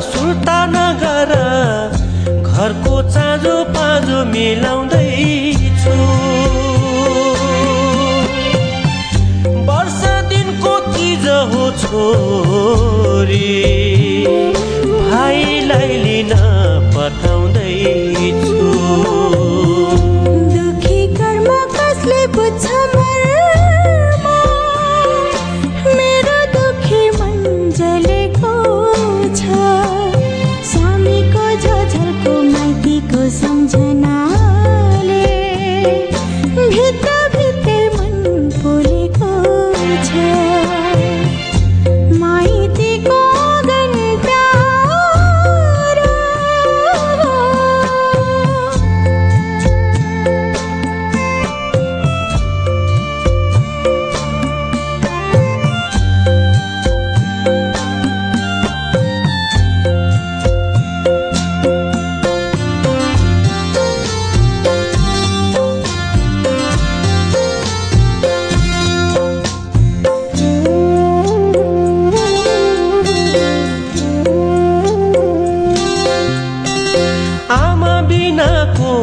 सुल्तानगर घरको चाँजो पाँजो मिलाउँदैछु। वर्ष दिनको चिज हो छोरी भाइलाई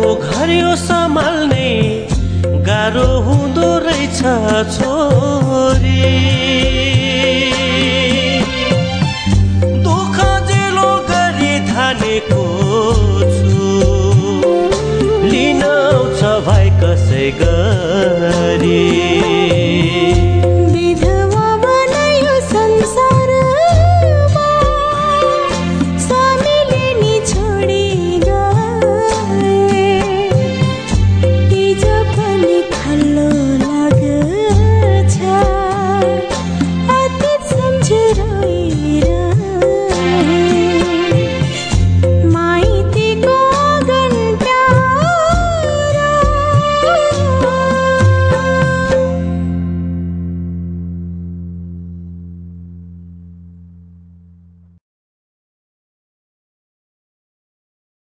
बिनाको घर यो सम्हाल्ने गाह्रो हुँदो रहेछ छोरी। दुःख जेलो गरी थानेको छु। लिन आउँछ भाइ कसै गरी।